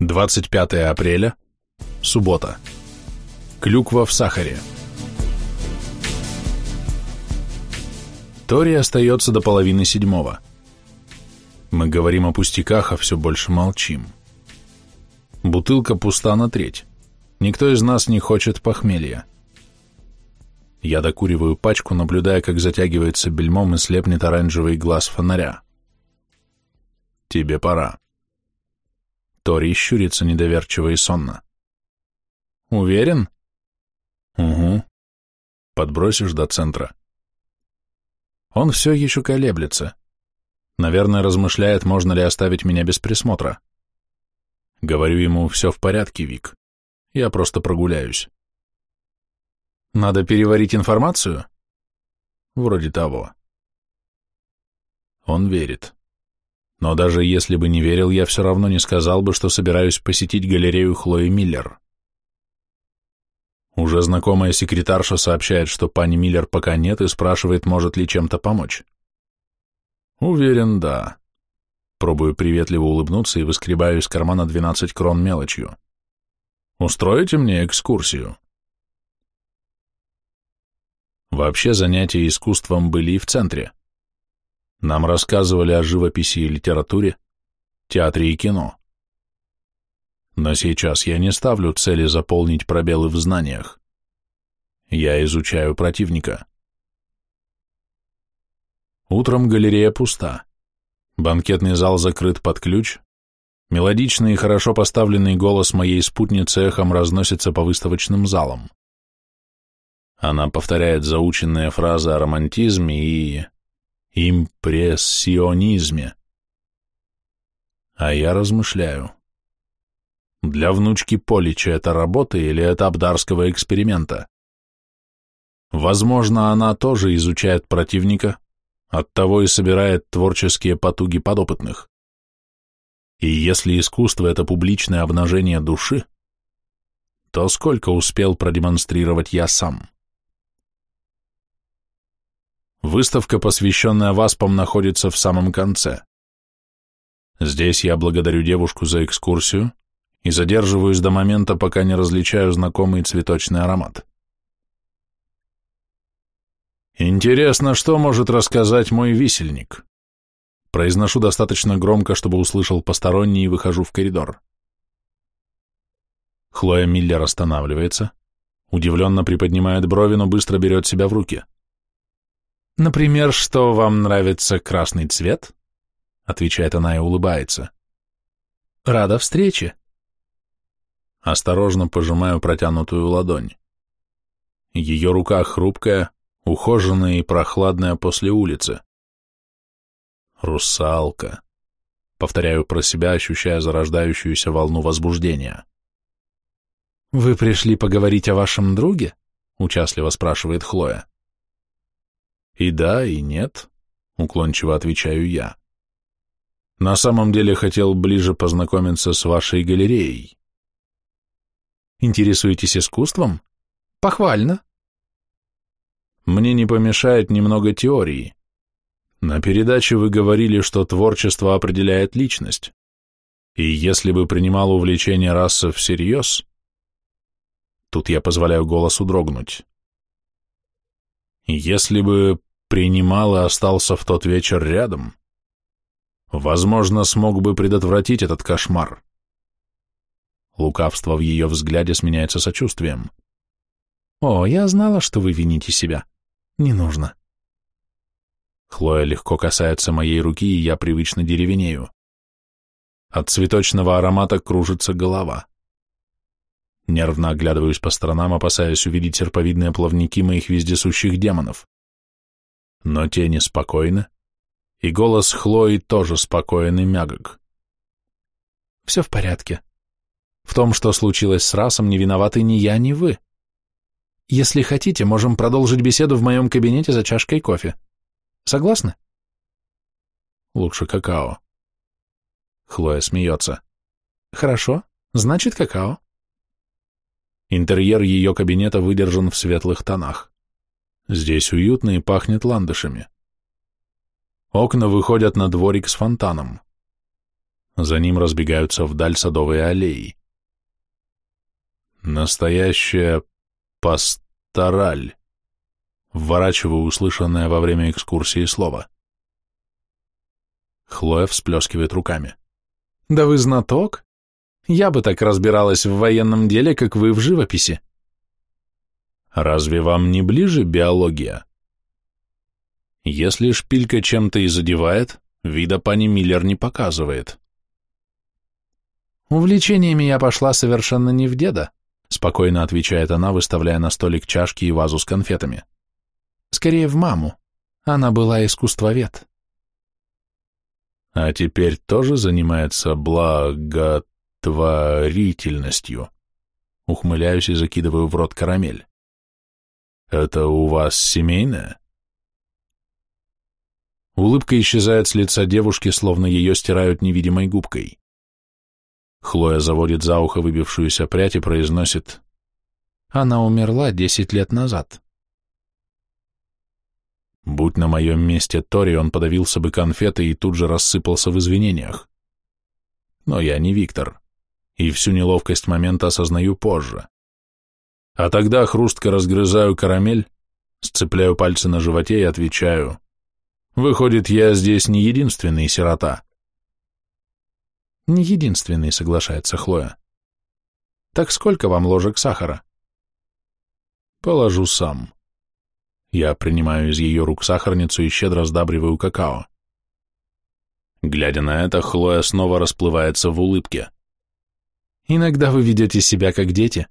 25 апреля, суббота. Клюква в сахаре. Тори остается до половины седьмого. Мы говорим о пустяках, а все больше молчим. Бутылка пуста на треть. Никто из нас не хочет похмелья. Я докуриваю пачку, наблюдая, как затягивается бельмом и слепнет оранжевый глаз фонаря. Тебе пора. Тори щурится недоверчиво и сонно. Уверен? Угу. Подбросишь до центра. Он все еще колеблется. Наверное, размышляет, можно ли оставить меня без присмотра. Говорю ему, все в порядке, Вик. Я просто прогуляюсь. Надо переварить информацию? Вроде того. Он верит. Но даже если бы не верил, я все равно не сказал бы, что собираюсь посетить галерею Хлои Миллер. Уже знакомая секретарша сообщает, что пани Миллер пока нет и спрашивает, может ли чем-то помочь. Уверен, да. Пробую приветливо улыбнуться и выскребаю из кармана 12 крон мелочью. Устроите мне экскурсию? Вообще занятия искусством были и в центре. Нам рассказывали о живописи и литературе, театре и кино. Но сейчас я не ставлю цели заполнить пробелы в знаниях. Я изучаю противника. Утром галерея пуста. Банкетный зал закрыт под ключ. Мелодичный и хорошо поставленный голос моей спутницы эхом разносится по выставочным залам. Она повторяет заученные фразы о романтизме и импрессионизме. А я размышляю. Для внучки Полича это работа или этап дарского эксперимента? Возможно, она тоже изучает противника, оттого и собирает творческие потуги подопытных. И если искусство — это публичное обнажение души, то сколько успел продемонстрировать я сам? Выставка, посвященная васпам, находится в самом конце. Здесь я благодарю девушку за экскурсию и задерживаюсь до момента, пока не различаю знакомый цветочный аромат. Интересно, что может рассказать мой висельник? Произношу достаточно громко, чтобы услышал посторонний и выхожу в коридор. Хлоя Миллер останавливается, удивленно приподнимает брови, но быстро берет себя в руки. — «Например, что вам нравится красный цвет?» Отвечает она и улыбается. «Рада встрече». Осторожно пожимаю протянутую ладонь. Ее рука хрупкая, ухоженная и прохладная после улицы. «Русалка», — повторяю про себя, ощущая зарождающуюся волну возбуждения. «Вы пришли поговорить о вашем друге?» — участливо спрашивает Хлоя. И да, и нет, уклончиво отвечаю я. На самом деле хотел ближе познакомиться с вашей галереей. Интересуетесь искусством? Похвально. Мне не помешает немного теории. На передаче вы говорили, что творчество определяет личность. И если бы принимал увлечение расы всерьез... Тут я позволяю голосу дрогнуть. Если бы принимал и остался в тот вечер рядом, возможно, смог бы предотвратить этот кошмар. Лукавство в ее взгляде сменяется сочувствием. «О, я знала, что вы вините себя. Не нужно». Хлоя легко касается моей руки, и я привычно деревенею. От цветочного аромата кружится голова. Нервно оглядываюсь по сторонам, опасаясь увидеть серповидные плавники моих вездесущих демонов но тени спокойны, и голос Хлои тоже спокоен и мягок. «Все в порядке. В том, что случилось с расом, не виноваты ни я, ни вы. Если хотите, можем продолжить беседу в моем кабинете за чашкой кофе. Согласны?» «Лучше какао». Хлоя смеется. «Хорошо, значит какао». Интерьер ее кабинета выдержан в светлых тонах. Здесь уютно и пахнет ландышами. Окна выходят на дворик с фонтаном. За ним разбегаются вдаль садовые аллеи. Настоящая пастораль. Вворачиваю услышанное во время экскурсии слово. Хлоя всплескивает руками. «Да вы знаток? Я бы так разбиралась в военном деле, как вы в живописи». «Разве вам не ближе биология?» Если шпилька чем-то и задевает, вида пани Миллер не показывает. «Увлечениями я пошла совершенно не в деда», спокойно отвечает она, выставляя на столик чашки и вазу с конфетами. «Скорее в маму. Она была искусствовед». А теперь тоже занимается благотворительностью. Ухмыляюсь и закидываю в рот карамель. Это у вас семейное? Улыбка исчезает с лица девушки, словно ее стирают невидимой губкой. Хлоя заводит за ухо выбившуюся прядь и произносит «Она умерла десять лет назад». Будь на моем месте Тори, он подавился бы конфетой и тут же рассыпался в извинениях. Но я не Виктор, и всю неловкость момента осознаю позже. А тогда хрустко разгрызаю карамель, сцепляю пальцы на животе и отвечаю «Выходит, я здесь не единственный сирота». Не единственный, соглашается Хлоя. Так сколько вам ложек сахара? Положу сам. Я принимаю из ее рук сахарницу и щедро сдабриваю какао. Глядя на это, Хлоя снова расплывается в улыбке. Иногда вы ведете себя как дети.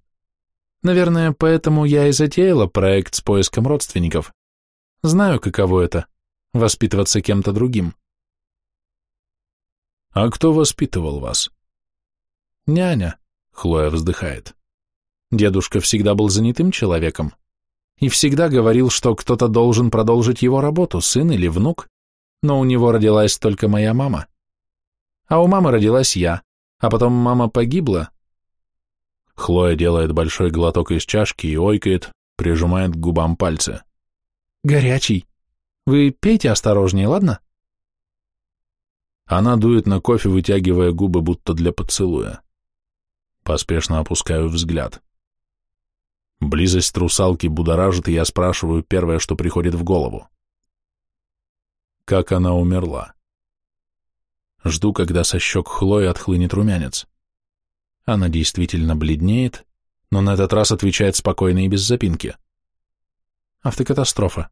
Наверное, поэтому я и затеяла проект с поиском родственников. Знаю, каково это — воспитываться кем-то другим. «А кто воспитывал вас?» «Няня», — Хлоя вздыхает. «Дедушка всегда был занятым человеком и всегда говорил, что кто-то должен продолжить его работу, сын или внук, но у него родилась только моя мама. А у мамы родилась я, а потом мама погибла». Хлоя делает большой глоток из чашки и ойкает, прижимает к губам пальцы. «Горячий. Вы пейте осторожнее, ладно?» Она дует на кофе, вытягивая губы, будто для поцелуя. Поспешно опускаю взгляд. Близость русалки будоражит, и я спрашиваю первое, что приходит в голову. Как она умерла? Жду, когда со щек Хлои отхлынет румянец. Она действительно бледнеет, но на этот раз отвечает спокойно и без запинки. Автокатастрофа.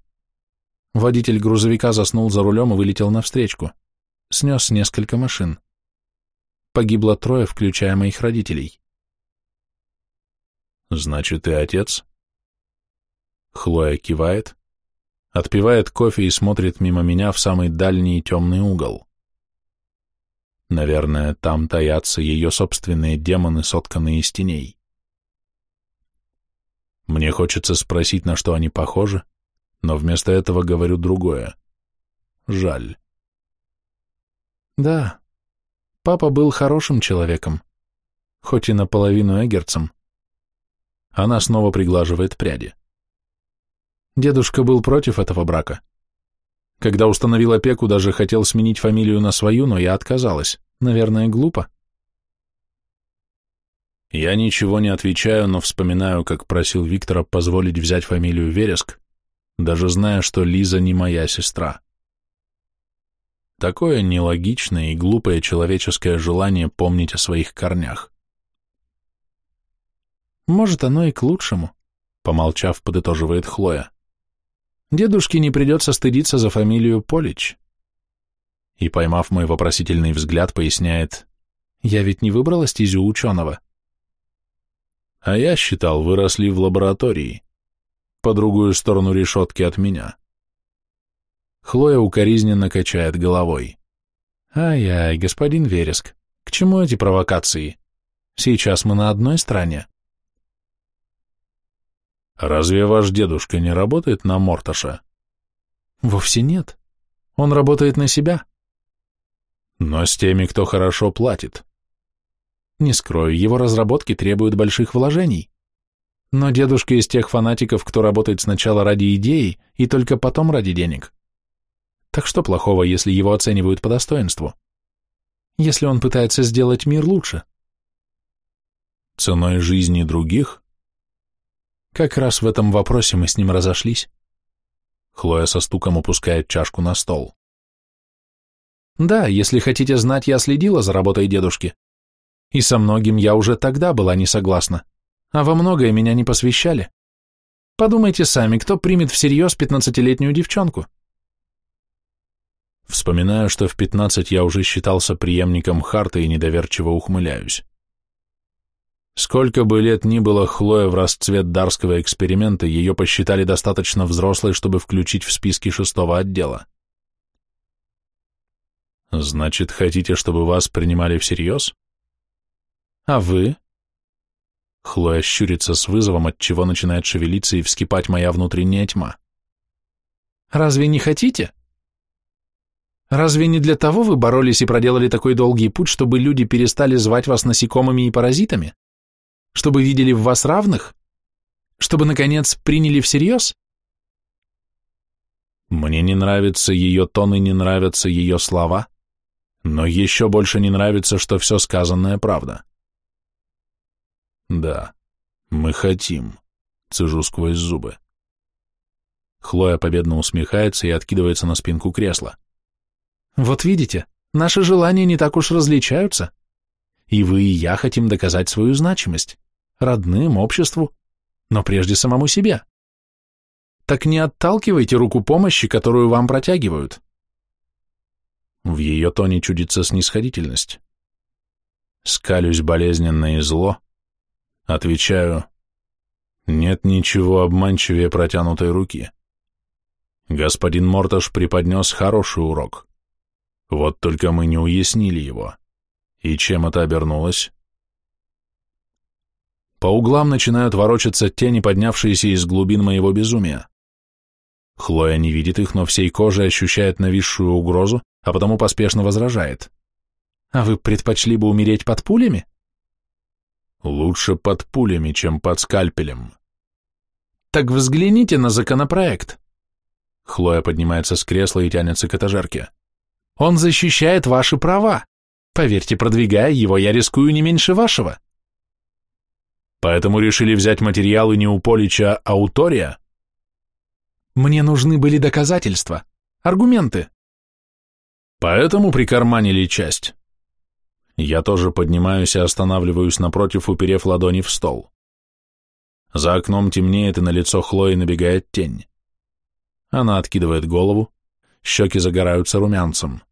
Водитель грузовика заснул за рулем и вылетел навстречку снес несколько машин. Погибло трое, включая моих родителей. Значит, и отец? Хлоя кивает, отпивает кофе и смотрит мимо меня в самый дальний темный угол. Наверное, там таятся ее собственные демоны, сотканные из теней. Мне хочется спросить, на что они похожи, но вместо этого говорю другое. Жаль. Да, папа был хорошим человеком, хоть и наполовину эгерцем. Она снова приглаживает пряди. Дедушка был против этого брака. Когда установил опеку, даже хотел сменить фамилию на свою, но я отказалась. Наверное, глупо. Я ничего не отвечаю, но вспоминаю, как просил Виктора позволить взять фамилию Вереск, даже зная, что Лиза не моя сестра. Такое нелогичное и глупое человеческое желание помнить о своих корнях. Может, оно и к лучшему, помолчав, подытоживает Хлоя. Дедушке не придется стыдиться за фамилию Полич. И, поймав мой вопросительный взгляд, поясняет, я ведь не выбрала стезю ученого. А я считал, выросли в лаборатории, по другую сторону решетки от меня. Хлоя укоризненно качает головой. «Ай-ай, господин Вереск, к чему эти провокации? Сейчас мы на одной стороне». «Разве ваш дедушка не работает на Морташа?» «Вовсе нет. Он работает на себя». «Но с теми, кто хорошо платит». «Не скрою, его разработки требуют больших вложений. Но дедушка из тех фанатиков, кто работает сначала ради идеи и только потом ради денег. Так что плохого, если его оценивают по достоинству? если он пытается сделать мир лучше. Ценой жизни других? Как раз в этом вопросе мы с ним разошлись. Хлоя со стуком опускает чашку на стол. Да, если хотите знать, я следила за работой дедушки. И со многим я уже тогда была не согласна, а во многое меня не посвящали. Подумайте сами, кто примет всерьез пятнадцатилетнюю девчонку? Вспоминаю, что в пятнадцать я уже считался преемником Харта и недоверчиво ухмыляюсь. Сколько бы лет ни было Хлоя в расцвет дарского эксперимента, ее посчитали достаточно взрослой, чтобы включить в списки шестого отдела. Значит, хотите, чтобы вас принимали всерьез? А вы? Хлоя щурится с вызовом, от чего начинает шевелиться и вскипать моя внутренняя тьма. Разве не хотите? Разве не для того вы боролись и проделали такой долгий путь, чтобы люди перестали звать вас насекомыми и паразитами? Чтобы видели в вас равных? Чтобы, наконец, приняли всерьез? Мне не нравится ее тон и не нравятся ее слова, но еще больше не нравится, что все сказанное правда. Да, мы хотим, цежу сквозь зубы. Хлоя победно усмехается и откидывается на спинку кресла. Вот видите, наши желания не так уж различаются. И вы, и я хотим доказать свою значимость. Родным, обществу, но прежде самому себе. Так не отталкивайте руку помощи, которую вам протягивают. В ее тоне чудится снисходительность. Скалюсь болезненно и зло, отвечаю, нет ничего обманчивее протянутой руки. Господин Морташ преподнес хороший урок. Вот только мы не уяснили его. И чем это обернулось? По углам начинают ворочаться тени, поднявшиеся из глубин моего безумия. Хлоя не видит их, но всей кожей ощущает нависшую угрозу, а потому поспешно возражает. «А вы предпочли бы умереть под пулями?» «Лучше под пулями, чем под скальпелем». «Так взгляните на законопроект». Хлоя поднимается с кресла и тянется к этажерке. «Он защищает ваши права. Поверьте, продвигая его, я рискую не меньше вашего». «Поэтому решили взять материалы не у Полича, а у Тория?» «Мне нужны были доказательства, аргументы». Поэтому прикарманили часть. Я тоже поднимаюсь и останавливаюсь напротив, уперев ладони в стол. За окном темнеет, и на лицо Хлои набегает тень. Она откидывает голову, щеки загораются румянцем.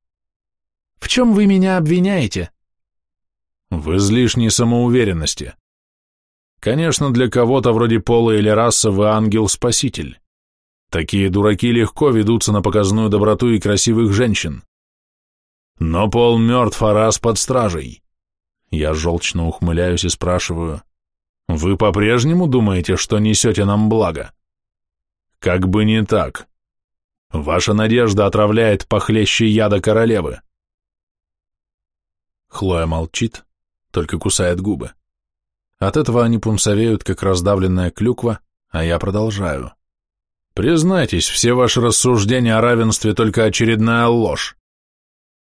«В чем вы меня обвиняете?» «В излишней самоуверенности. Конечно, для кого-то вроде Пола или раса вы ангел-спаситель. Такие дураки легко ведутся на показную доброту и красивых женщин. Но Пол мертв, а раз под стражей. Я желчно ухмыляюсь и спрашиваю, вы по-прежнему думаете, что несете нам благо? Как бы не так. Ваша надежда отравляет похлеще яда королевы. Хлоя молчит, только кусает губы. От этого они пунцовеют, как раздавленная клюква, а я продолжаю. Признайтесь, все ваши рассуждения о равенстве только очередная ложь.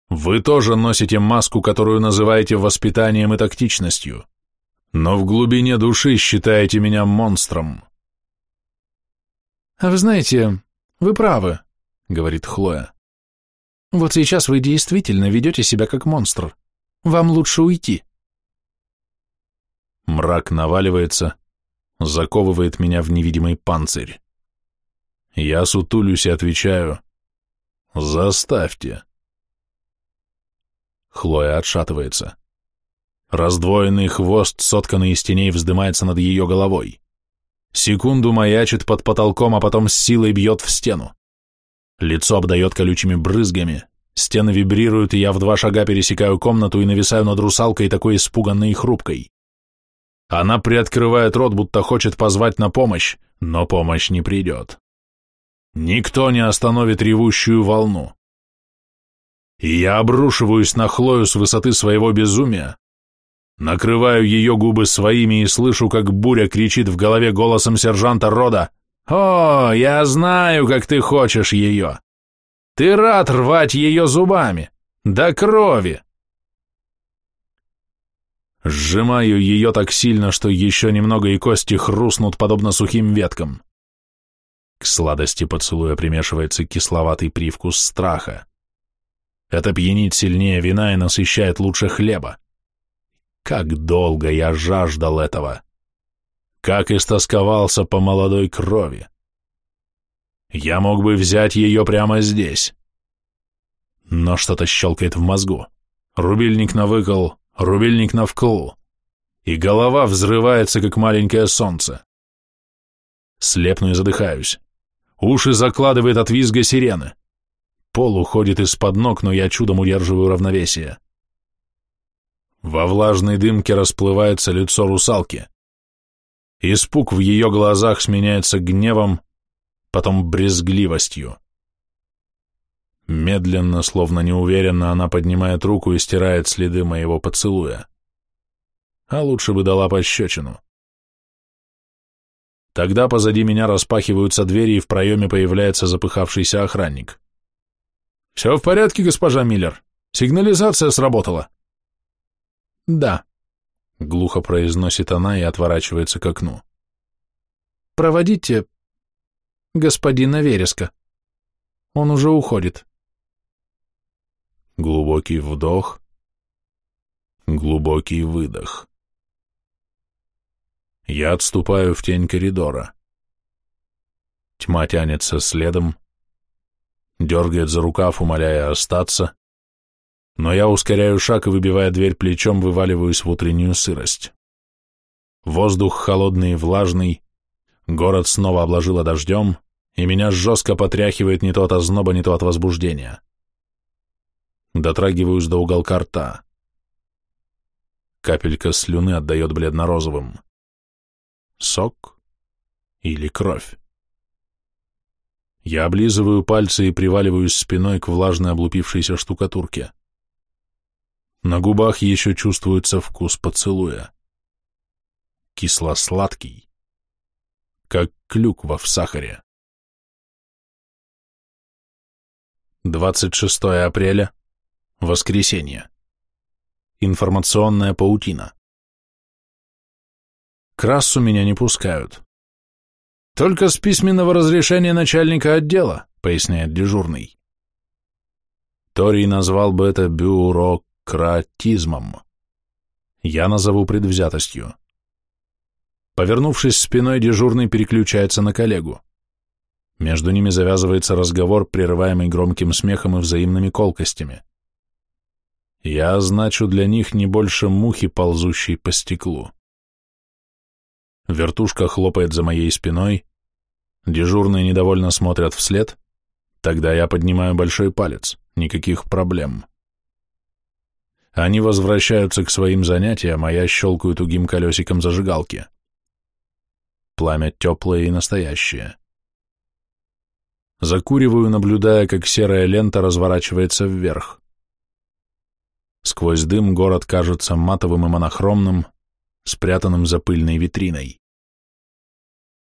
Вы тоже носите маску, которую называете воспитанием и тактичностью, но в глубине души считаете меня монстром. «А вы знаете, вы правы», — говорит Хлоя. «Вот сейчас вы действительно ведете себя как монстр. Вам лучше уйти». Мрак наваливается, заковывает меня в невидимый панцирь. Я сутулюсь и отвечаю «Заставьте». Хлоя отшатывается. Раздвоенный хвост, сотканный из теней, вздымается над ее головой. Секунду маячит под потолком, а потом с силой бьет в стену. Лицо обдает колючими брызгами, стены вибрируют, и я в два шага пересекаю комнату и нависаю над русалкой такой испуганной и хрупкой. Она приоткрывает рот, будто хочет позвать на помощь, но помощь не придет. Никто не остановит ревущую волну и я обрушиваюсь на Хлою с высоты своего безумия, накрываю ее губы своими и слышу, как буря кричит в голове голосом сержанта Рода «О, я знаю, как ты хочешь ее! Ты рад рвать ее зубами! До крови! Сжимаю ее так сильно, что еще немного и кости хрустнут, подобно сухим веткам. К сладости поцелуя примешивается кисловатый привкус страха. Это пьянит сильнее вина и насыщает лучше хлеба. Как долго я жаждал этого! Как истосковался по молодой крови! Я мог бы взять ее прямо здесь. Но что-то щелкает в мозгу. Рубильник на выкол, рубильник на вкл. И голова взрывается, как маленькое солнце. Слепну и задыхаюсь. Уши закладывает от визга сирены. Пол уходит из-под ног, но я чудом удерживаю равновесие. Во влажной дымке расплывается лицо русалки. Испуг в ее глазах сменяется гневом, потом брезгливостью. Медленно, словно неуверенно, она поднимает руку и стирает следы моего поцелуя. А лучше бы дала пощечину. Тогда позади меня распахиваются двери, и в проеме появляется запыхавшийся охранник. «Все в порядке, госпожа Миллер? Сигнализация сработала?» «Да», — глухо произносит она и отворачивается к окну. «Проводите господина Вереска. Он уже уходит». Глубокий вдох, глубокий выдох. Я отступаю в тень коридора. Тьма тянется следом, дергает за рукав, умоляя остаться, но я ускоряю шаг и, выбивая дверь плечом, вываливаюсь в утреннюю сырость. Воздух холодный и влажный, город снова обложило дождем, и меня жестко потряхивает не то от озноба, не то от возбуждения. Дотрагиваюсь до уголка рта. Капелька слюны отдает бледно-розовым. Сок или кровь? Я облизываю пальцы и приваливаюсь спиной к влажной облупившейся штукатурке. На губах еще чувствуется вкус поцелуя. Кисло-сладкий, как клюква в сахаре. 26 апреля Воскресенье. Информационная паутина. Красу меня не пускают. Только с письменного разрешения начальника отдела, поясняет дежурный. Торий назвал бы это бюрократизмом. Я назову предвзятостью. Повернувшись спиной, дежурный переключается на коллегу. Между ними завязывается разговор, прерываемый громким смехом и взаимными колкостями. Я значу для них не больше мухи, ползущей по стеклу. Вертушка хлопает за моей спиной, дежурные недовольно смотрят вслед, тогда я поднимаю большой палец, никаких проблем. Они возвращаются к своим занятиям, а я щелкаю тугим колесиком зажигалки. Пламя теплое и настоящее. Закуриваю, наблюдая, как серая лента разворачивается вверх. Сквозь дым город кажется матовым и монохромным, спрятанным за пыльной витриной.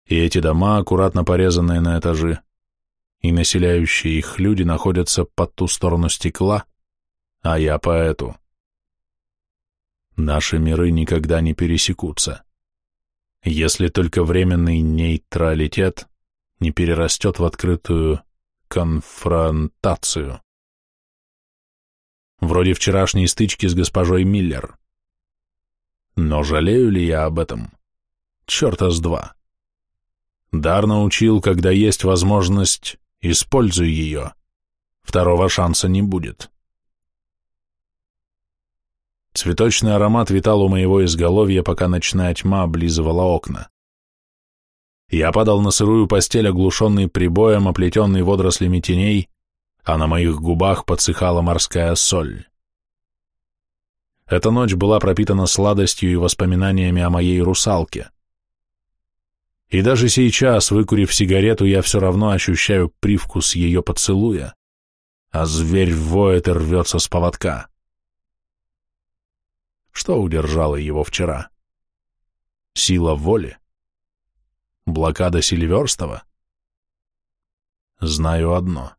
И эти дома, аккуратно порезанные на этажи, и населяющие их люди находятся по ту сторону стекла, а я по эту. Наши миры никогда не пересекутся, если только временный нейтралитет не перерастет в открытую конфронтацию вроде вчерашней стычки с госпожой Миллер. Но жалею ли я об этом? Черта с два. Дар научил, когда есть возможность, используй ее. Второго шанса не будет. Цветочный аромат витал у моего изголовья, пока ночная тьма облизывала окна. Я падал на сырую постель, оглушенный прибоем, оплетенный водорослями теней, а на моих губах подсыхала морская соль. Эта ночь была пропитана сладостью и воспоминаниями о моей русалке. И даже сейчас, выкурив сигарету, я все равно ощущаю привкус ее поцелуя, а зверь воет и рвется с поводка. Что удержало его вчера? Сила воли? Блокада Сильверстова? Знаю одно.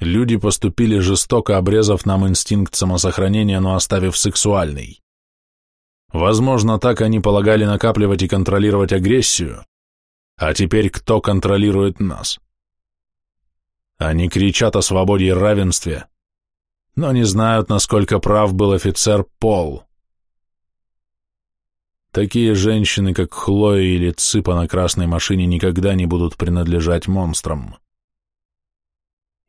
Люди поступили жестоко, обрезав нам инстинкт самосохранения, но оставив сексуальный. Возможно, так они полагали накапливать и контролировать агрессию, а теперь кто контролирует нас? Они кричат о свободе и равенстве, но не знают, насколько прав был офицер Пол. Такие женщины, как Хлоя или Ципа на красной машине, никогда не будут принадлежать монстрам.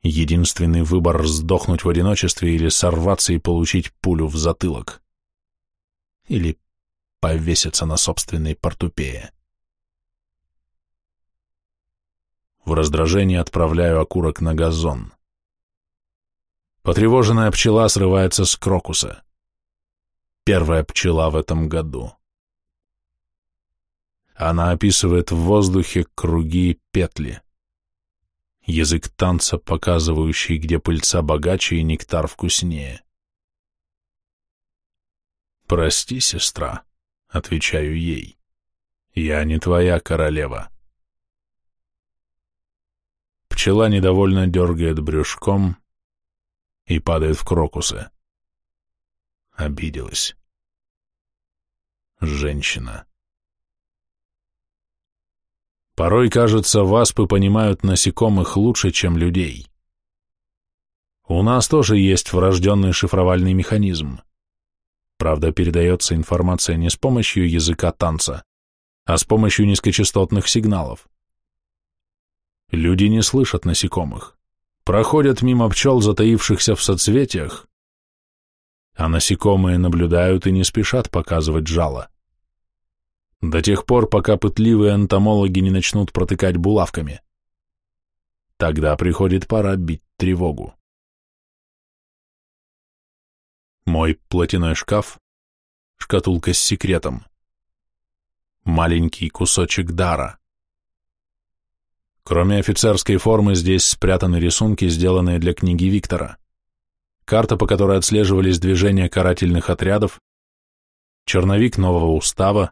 Единственный выбор — сдохнуть в одиночестве или сорваться и получить пулю в затылок. Или повеситься на собственной портупее. В раздражении отправляю окурок на газон. Потревоженная пчела срывается с крокуса. Первая пчела в этом году. Она описывает в воздухе круги и петли. Язык танца, показывающий, где пыльца богаче и нектар вкуснее. «Прости, сестра», — отвечаю ей, — «я не твоя королева». Пчела недовольно дергает брюшком и падает в крокусы. Обиделась. Женщина. Порой, кажется, васпы понимают насекомых лучше, чем людей. У нас тоже есть врожденный шифровальный механизм. Правда, передается информация не с помощью языка танца, а с помощью низкочастотных сигналов. Люди не слышат насекомых, проходят мимо пчел, затаившихся в соцветиях, а насекомые наблюдают и не спешат показывать жало. До тех пор, пока пытливые энтомологи не начнут протыкать булавками. Тогда приходит пора бить тревогу. Мой платяной шкаф, шкатулка с секретом. Маленький кусочек дара. Кроме офицерской формы, здесь спрятаны рисунки, сделанные для книги Виктора. Карта, по которой отслеживались движения карательных отрядов, черновик нового устава,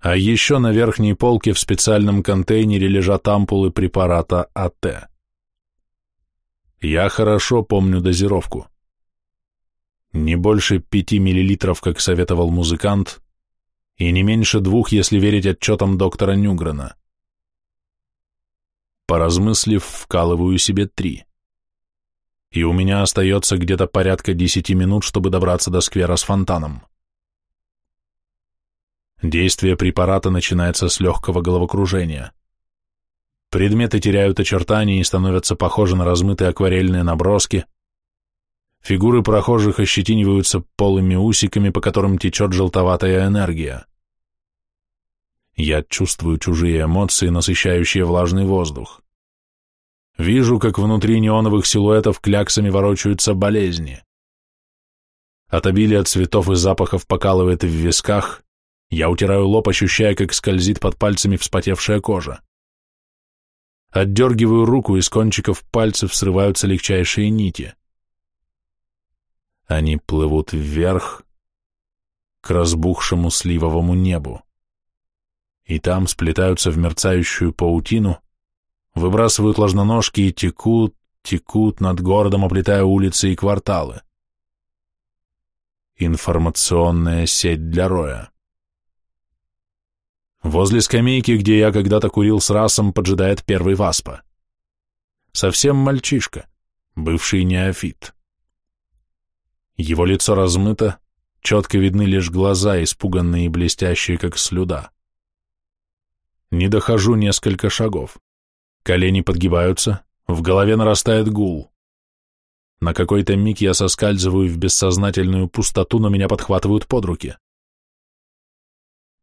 а еще на верхней полке в специальном контейнере лежат ампулы препарата АТ. Я хорошо помню дозировку. Не больше пяти миллилитров, как советовал музыкант, и не меньше двух, если верить отчетам доктора Нюгрена. Поразмыслив, вкалываю себе три. И у меня остается где-то порядка десяти минут, чтобы добраться до сквера с фонтаном. Действие препарата начинается с легкого головокружения. Предметы теряют очертания и становятся похожи на размытые акварельные наброски. Фигуры прохожих ощетиниваются полыми усиками, по которым течет желтоватая энергия. Я чувствую чужие эмоции, насыщающие влажный воздух. Вижу, как внутри неоновых силуэтов кляксами ворочаются болезни. От обилия цветов и запахов покалывает в висках, я утираю лоб, ощущая, как скользит под пальцами вспотевшая кожа. Отдергиваю руку, из кончиков пальцев срываются легчайшие нити. Они плывут вверх, к разбухшему сливовому небу. И там сплетаются в мерцающую паутину, выбрасывают ложноножки и текут, текут над городом, оплетая улицы и кварталы. Информационная сеть для Роя. Возле скамейки, где я когда-то курил с расом, поджидает первый васпа. Совсем мальчишка, бывший неофит. Его лицо размыто, четко видны лишь глаза, испуганные и блестящие, как слюда. Не дохожу несколько шагов. Колени подгибаются, в голове нарастает гул. На какой-то миг я соскальзываю в бессознательную пустоту, но меня подхватывают под руки.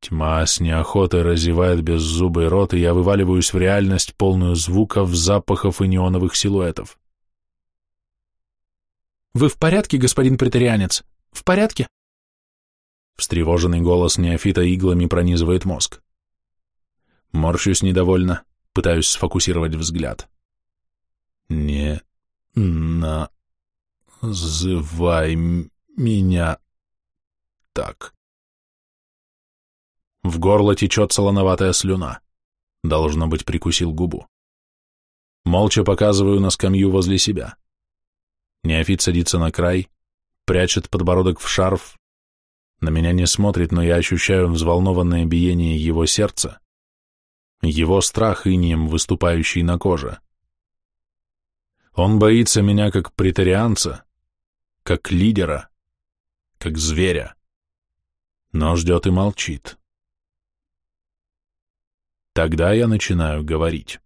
Тьма с неохотой разевает беззубый рот, и я вываливаюсь в реальность, полную звуков, запахов и неоновых силуэтов. «Вы в порядке, господин претарианец? В порядке?» Встревоженный голос неофита иглами пронизывает мозг. Морщусь недовольно, пытаюсь сфокусировать взгляд. «Не называй меня так». В горло течет солоноватая слюна. Должно быть, прикусил губу. Молча показываю на скамью возле себя. Неофит садится на край, прячет подбородок в шарф, На меня не смотрит, но я ощущаю взволнованное биение его сердца, его страх инием, выступающий на коже. Он боится меня как претарианца, как лидера, как зверя, но ждет и молчит. Тогда я начинаю говорить.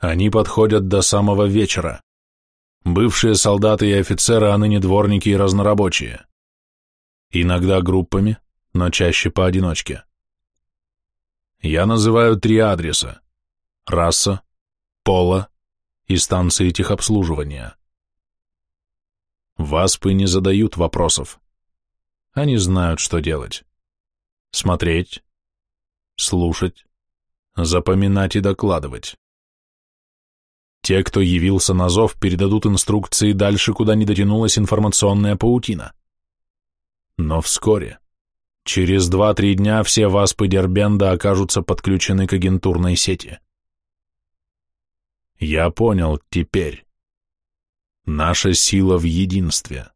Они подходят до самого вечера. Бывшие солдаты и офицеры, а ныне дворники и разнорабочие. Иногда группами, но чаще поодиночке. Я называю три адреса. Раса, пола и станции техобслуживания. Васпы не задают вопросов. Они знают, что делать. Смотреть, слушать, запоминать и докладывать. Те, кто явился на зов, передадут инструкции дальше, куда не дотянулась информационная паутина. Но вскоре, через два-три дня, все васпы Дербенда окажутся подключены к агентурной сети. Я понял теперь. Наша сила в единстве.